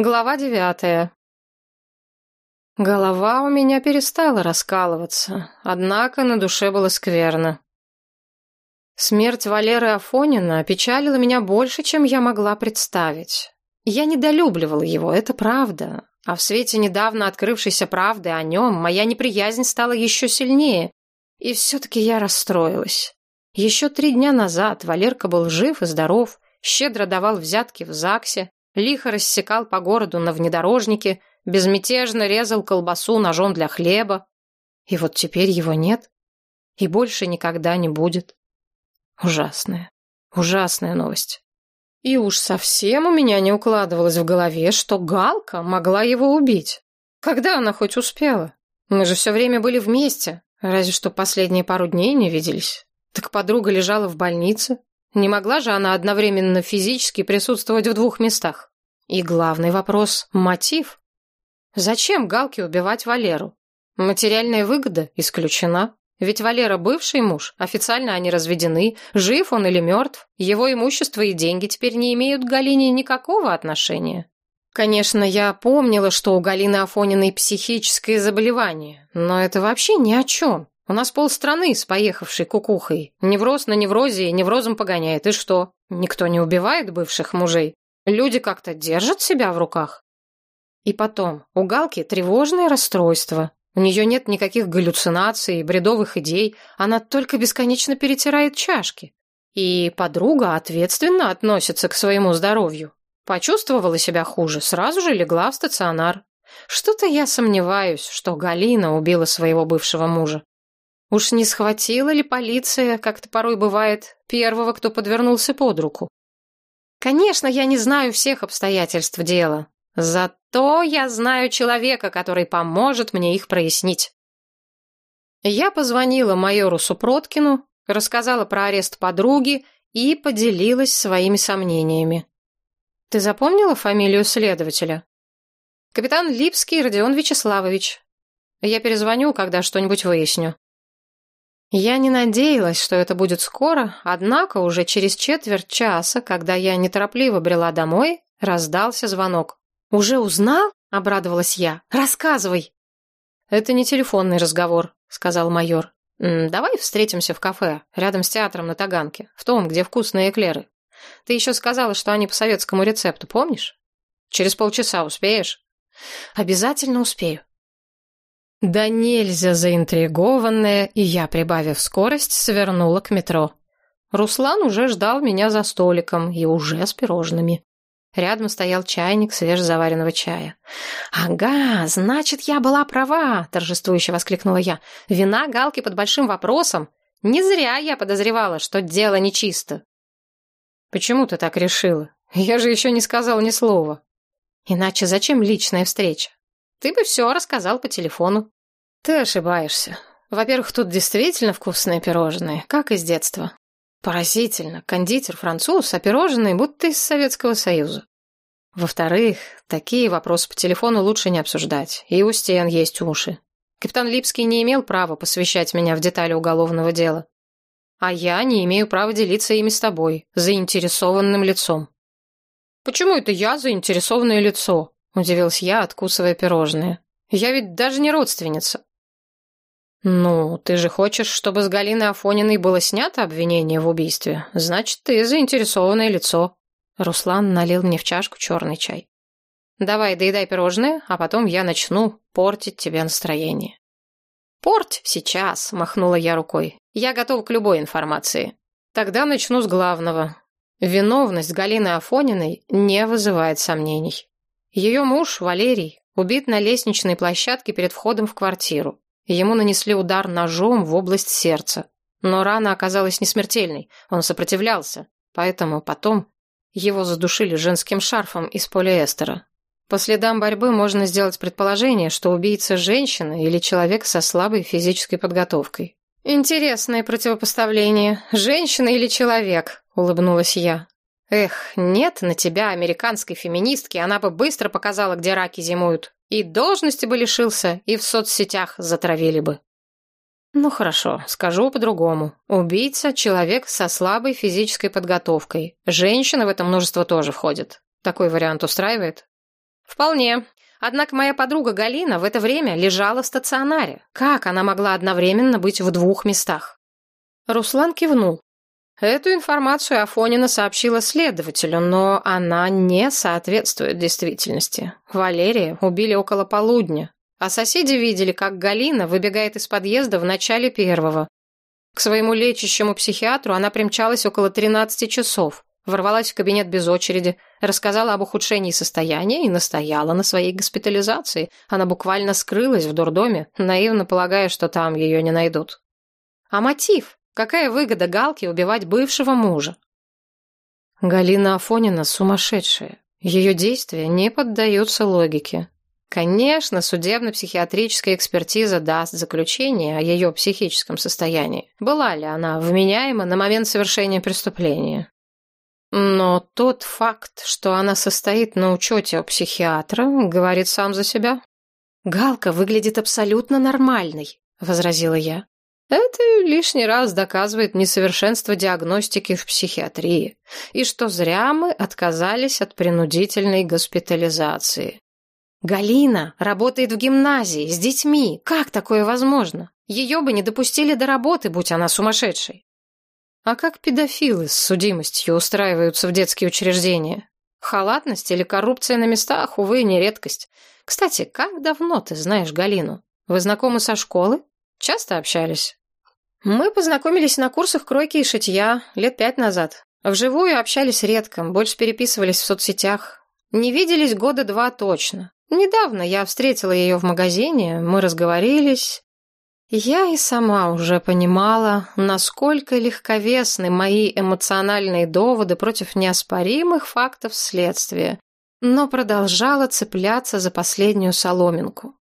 Глава девятая. Голова у меня перестала раскалываться, однако на душе было скверно. Смерть Валеры Афонина опечалила меня больше, чем я могла представить. Я недолюбливала его, это правда, а в свете недавно открывшейся правды о нем моя неприязнь стала еще сильнее, и все-таки я расстроилась. Еще три дня назад Валерка был жив и здоров, щедро давал взятки в ЗАГСе, лихо рассекал по городу на внедорожнике, безмятежно резал колбасу ножом для хлеба. И вот теперь его нет. И больше никогда не будет. Ужасная, ужасная новость. И уж совсем у меня не укладывалось в голове, что Галка могла его убить. Когда она хоть успела? Мы же все время были вместе, разве что последние пару дней не виделись. Так подруга лежала в больнице, не могла же она одновременно физически присутствовать в двух местах. И главный вопрос – мотив. Зачем Галке убивать Валеру? Материальная выгода исключена. Ведь Валера бывший муж, официально они разведены, жив он или мертв, его имущество и деньги теперь не имеют к Галине никакого отношения. Конечно, я помнила, что у Галины Афониной психическое заболевание, но это вообще ни о чем. У нас полстраны с поехавшей кукухой. Невроз на неврозе и неврозом погоняет. И что? Никто не убивает бывших мужей. Люди как-то держат себя в руках. И потом, у Галки тревожное расстройство. У нее нет никаких галлюцинаций, бредовых идей. Она только бесконечно перетирает чашки. И подруга ответственно относится к своему здоровью. Почувствовала себя хуже, сразу же легла в стационар. Что-то я сомневаюсь, что Галина убила своего бывшего мужа. Уж не схватила ли полиция, как это порой бывает, первого, кто подвернулся под руку? Конечно, я не знаю всех обстоятельств дела, зато я знаю человека, который поможет мне их прояснить. Я позвонила майору Супроткину, рассказала про арест подруги и поделилась своими сомнениями. Ты запомнила фамилию следователя? Капитан Липский Родион Вячеславович. Я перезвоню, когда что-нибудь выясню. Я не надеялась, что это будет скоро, однако уже через четверть часа, когда я неторопливо брела домой, раздался звонок. «Уже узнал?» — обрадовалась я. «Рассказывай!» «Это не телефонный разговор», — сказал майор. «Давай встретимся в кафе, рядом с театром на Таганке, в том, где вкусные эклеры. Ты еще сказала, что они по советскому рецепту, помнишь? Через полчаса успеешь?» «Обязательно успею». Да нельзя заинтригованная, и я, прибавив скорость, свернула к метро. Руслан уже ждал меня за столиком и уже с пирожными. Рядом стоял чайник свежезаваренного чая. «Ага, значит, я была права!» — торжествующе воскликнула я. «Вина Галки под большим вопросом. Не зря я подозревала, что дело нечисто». «Почему ты так решила? Я же еще не сказал ни слова». «Иначе зачем личная встреча? Ты бы все рассказал по телефону. Ты ошибаешься. Во-первых, тут действительно вкусные пирожные, как из детства. Поразительно. Кондитер француз, а пирожные будто из Советского Союза. Во-вторых, такие вопросы по телефону лучше не обсуждать. И у стен есть уши. Капитан Липский не имел права посвящать меня в детали уголовного дела. А я не имею права делиться ими с тобой, заинтересованным лицом. Почему это я заинтересованное лицо? Удивился я, откусывая пирожные. Я ведь даже не родственница. Ну, ты же хочешь, чтобы с Галиной Афониной было снято обвинение в убийстве. Значит, ты заинтересованное лицо. Руслан налил мне в чашку черный чай. Давай, доедай пирожные, а потом я начну портить тебе настроение. Порть сейчас, махнула я рукой. Я готова к любой информации. Тогда начну с главного. Виновность Галины Афониной не вызывает сомнений. Ее муж, Валерий, убит на лестничной площадке перед входом в квартиру. Ему нанесли удар ножом в область сердца. Но рана оказалась несмертельной, он сопротивлялся, поэтому потом его задушили женским шарфом из полиэстера. По следам борьбы можно сделать предположение, что убийца – женщина или человек со слабой физической подготовкой. «Интересное противопоставление. Женщина или человек?» – улыбнулась я. Эх, нет на тебя американской феминистки, она бы быстро показала, где раки зимуют. И должности бы лишился, и в соцсетях затравили бы. Ну хорошо, скажу по-другому. Убийца – человек со слабой физической подготовкой. Женщины в это множество тоже входят. Такой вариант устраивает? Вполне. Однако моя подруга Галина в это время лежала в стационаре. Как она могла одновременно быть в двух местах? Руслан кивнул. Эту информацию Афонина сообщила следователю, но она не соответствует действительности. Валерия убили около полудня, а соседи видели, как Галина выбегает из подъезда в начале первого. К своему лечащему психиатру она примчалась около 13 часов, ворвалась в кабинет без очереди, рассказала об ухудшении состояния и настояла на своей госпитализации. Она буквально скрылась в дурдоме, наивно полагая, что там ее не найдут. А мотив? Какая выгода Галке убивать бывшего мужа? Галина Афонина сумасшедшая. Ее действия не поддаются логике. Конечно, судебно-психиатрическая экспертиза даст заключение о ее психическом состоянии. Была ли она вменяема на момент совершения преступления? Но тот факт, что она состоит на учете у психиатра, говорит сам за себя. «Галка выглядит абсолютно нормальной», — возразила я. Это лишний раз доказывает несовершенство диагностики в психиатрии и что зря мы отказались от принудительной госпитализации. Галина работает в гимназии с детьми. Как такое возможно? Ее бы не допустили до работы, будь она сумасшедшей. А как педофилы с судимостью устраиваются в детские учреждения? Халатность или коррупция на местах, увы, не редкость. Кстати, как давно ты знаешь Галину? Вы знакомы со школы? Часто общались? Мы познакомились на курсах кройки и шитья лет пять назад. Вживую общались редко, больше переписывались в соцсетях. Не виделись года два точно. Недавно я встретила ее в магазине, мы разговорились. Я и сама уже понимала, насколько легковесны мои эмоциональные доводы против неоспоримых фактов следствия, но продолжала цепляться за последнюю соломинку.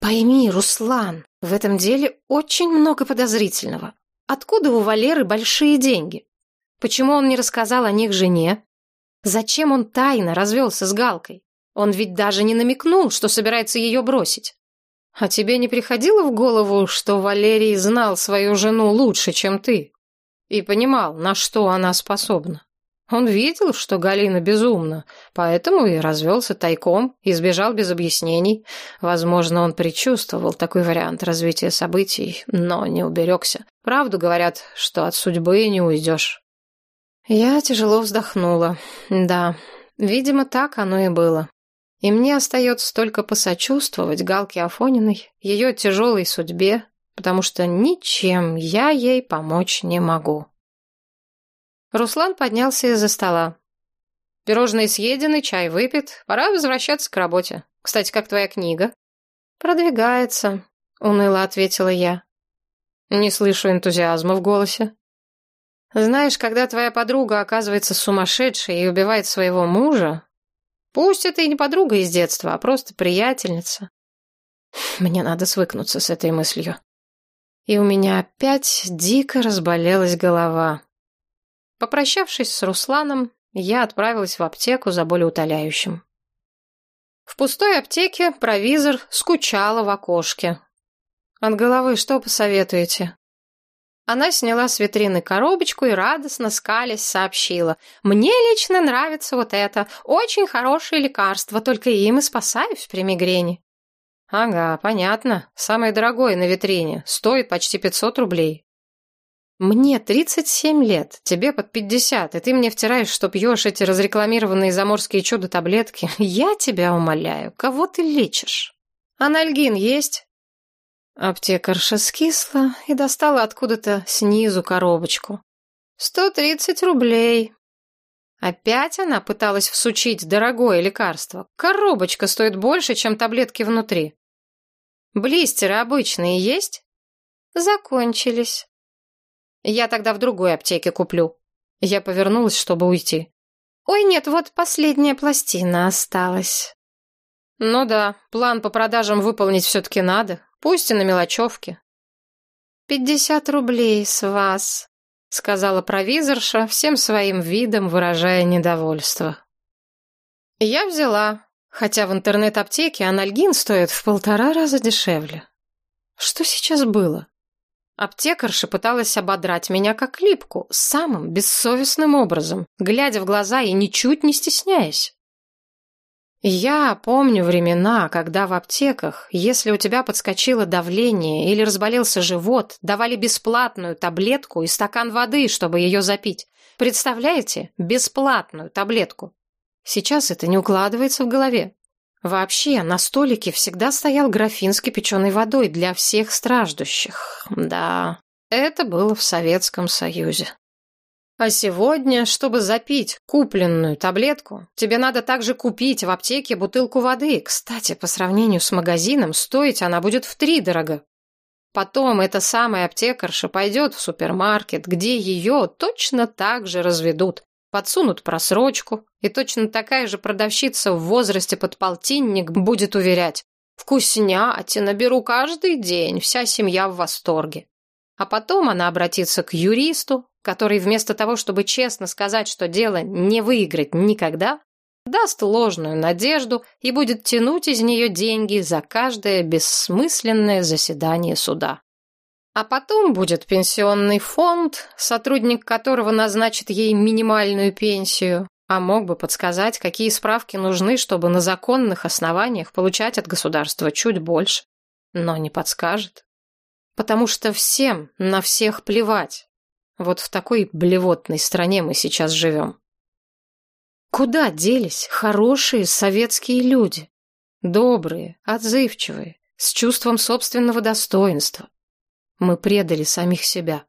Пойми, Руслан, в этом деле очень много подозрительного. Откуда у Валеры большие деньги? Почему он не рассказал о них жене? Зачем он тайно развелся с Галкой? Он ведь даже не намекнул, что собирается ее бросить. А тебе не приходило в голову, что Валерий знал свою жену лучше, чем ты? И понимал, на что она способна? Он видел, что Галина безумна, поэтому и развелся тайком и сбежал без объяснений. Возможно, он предчувствовал такой вариант развития событий, но не уберегся. Правду говорят, что от судьбы не уйдешь. Я тяжело вздохнула. Да, видимо, так оно и было. И мне остается только посочувствовать Галке Афониной, ее тяжелой судьбе, потому что ничем я ей помочь не могу. Руслан поднялся из-за стола. Пирожные съедены, чай выпит, пора возвращаться к работе. Кстати, как твоя книга? Продвигается, уныло ответила я. Не слышу энтузиазма в голосе. Знаешь, когда твоя подруга оказывается сумасшедшей и убивает своего мужа, пусть это и не подруга из детства, а просто приятельница, мне надо свыкнуться с этой мыслью. И у меня опять дико разболелась голова. Попрощавшись с Русланом, я отправилась в аптеку за болеутоляющим. В пустой аптеке провизор скучала в окошке. «От головы что посоветуете?» Она сняла с витрины коробочку и радостно скалясь сообщила. «Мне лично нравится вот это. Очень хорошее лекарство, только им и спасаюсь при мигрени». «Ага, понятно. Самое дорогое на витрине. Стоит почти 500 рублей». «Мне 37 лет, тебе под 50, и ты мне втираешь, что пьешь эти разрекламированные заморские чудо-таблетки. Я тебя умоляю, кого ты лечишь? Анальгин есть?» Аптекарша скисла и достала откуда-то снизу коробочку. «Сто тридцать рублей». Опять она пыталась всучить дорогое лекарство. Коробочка стоит больше, чем таблетки внутри. «Блистеры обычные есть?» «Закончились». Я тогда в другой аптеке куплю. Я повернулась, чтобы уйти. Ой, нет, вот последняя пластина осталась. Ну да, план по продажам выполнить все-таки надо, пусть и на мелочевке. «Пятьдесят рублей с вас», — сказала провизорша, всем своим видом выражая недовольство. Я взяла, хотя в интернет-аптеке анальгин стоит в полтора раза дешевле. Что сейчас было? Аптекарша пыталась ободрать меня как липку, самым бессовестным образом, глядя в глаза и ничуть не стесняясь. Я помню времена, когда в аптеках, если у тебя подскочило давление или разболелся живот, давали бесплатную таблетку и стакан воды, чтобы ее запить. Представляете? Бесплатную таблетку. Сейчас это не укладывается в голове. Вообще, на столике всегда стоял графин с кипяченой водой для всех страждущих. Да, это было в Советском Союзе. А сегодня, чтобы запить купленную таблетку, тебе надо также купить в аптеке бутылку воды. Кстати, по сравнению с магазином, стоить она будет втридорого. Потом эта самая аптекарша пойдет в супермаркет, где ее точно так же разведут. Подсунут просрочку, и точно такая же продавщица в возрасте под полтинник будет уверять «Вкуснятина, беру каждый день, вся семья в восторге». А потом она обратится к юристу, который вместо того, чтобы честно сказать, что дело не выиграть никогда, даст ложную надежду и будет тянуть из нее деньги за каждое бессмысленное заседание суда. А потом будет пенсионный фонд, сотрудник которого назначит ей минимальную пенсию, а мог бы подсказать, какие справки нужны, чтобы на законных основаниях получать от государства чуть больше. Но не подскажет. Потому что всем на всех плевать. Вот в такой блевотной стране мы сейчас живем. Куда делись хорошие советские люди? Добрые, отзывчивые, с чувством собственного достоинства. Мы предали самих себя.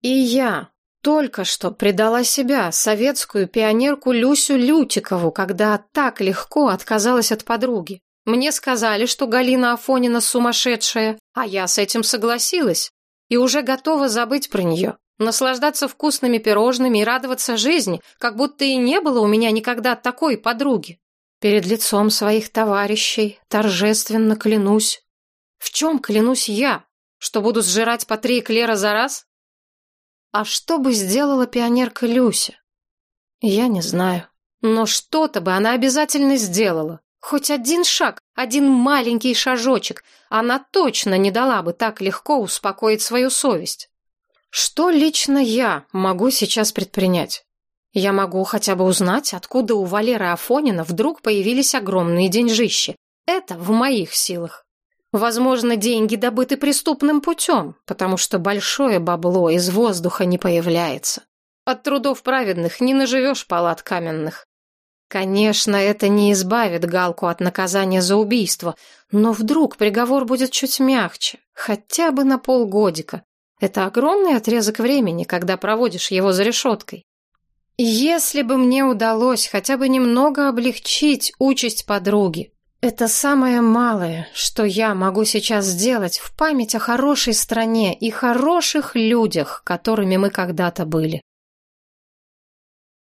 И я только что предала себя, советскую пионерку Люсю Лютикову, когда так легко отказалась от подруги. Мне сказали, что Галина Афонина сумасшедшая, а я с этим согласилась и уже готова забыть про нее наслаждаться вкусными пирожными и радоваться жизни, как будто и не было у меня никогда такой подруги. Перед лицом своих товарищей торжественно клянусь. В чем клянусь я? Что буду сжирать по три эклера за раз? А что бы сделала пионерка Люся? Я не знаю. Но что-то бы она обязательно сделала. Хоть один шаг, один маленький шажочек, она точно не дала бы так легко успокоить свою совесть. Что лично я могу сейчас предпринять? Я могу хотя бы узнать, откуда у Валеры Афонина вдруг появились огромные деньжищи. Это в моих силах. Возможно, деньги добыты преступным путем, потому что большое бабло из воздуха не появляется. От трудов праведных не наживешь палат каменных. Конечно, это не избавит Галку от наказания за убийство, но вдруг приговор будет чуть мягче, хотя бы на полгодика. Это огромный отрезок времени, когда проводишь его за решеткой. Если бы мне удалось хотя бы немного облегчить участь подруги, это самое малое, что я могу сейчас сделать в память о хорошей стране и хороших людях, которыми мы когда-то были.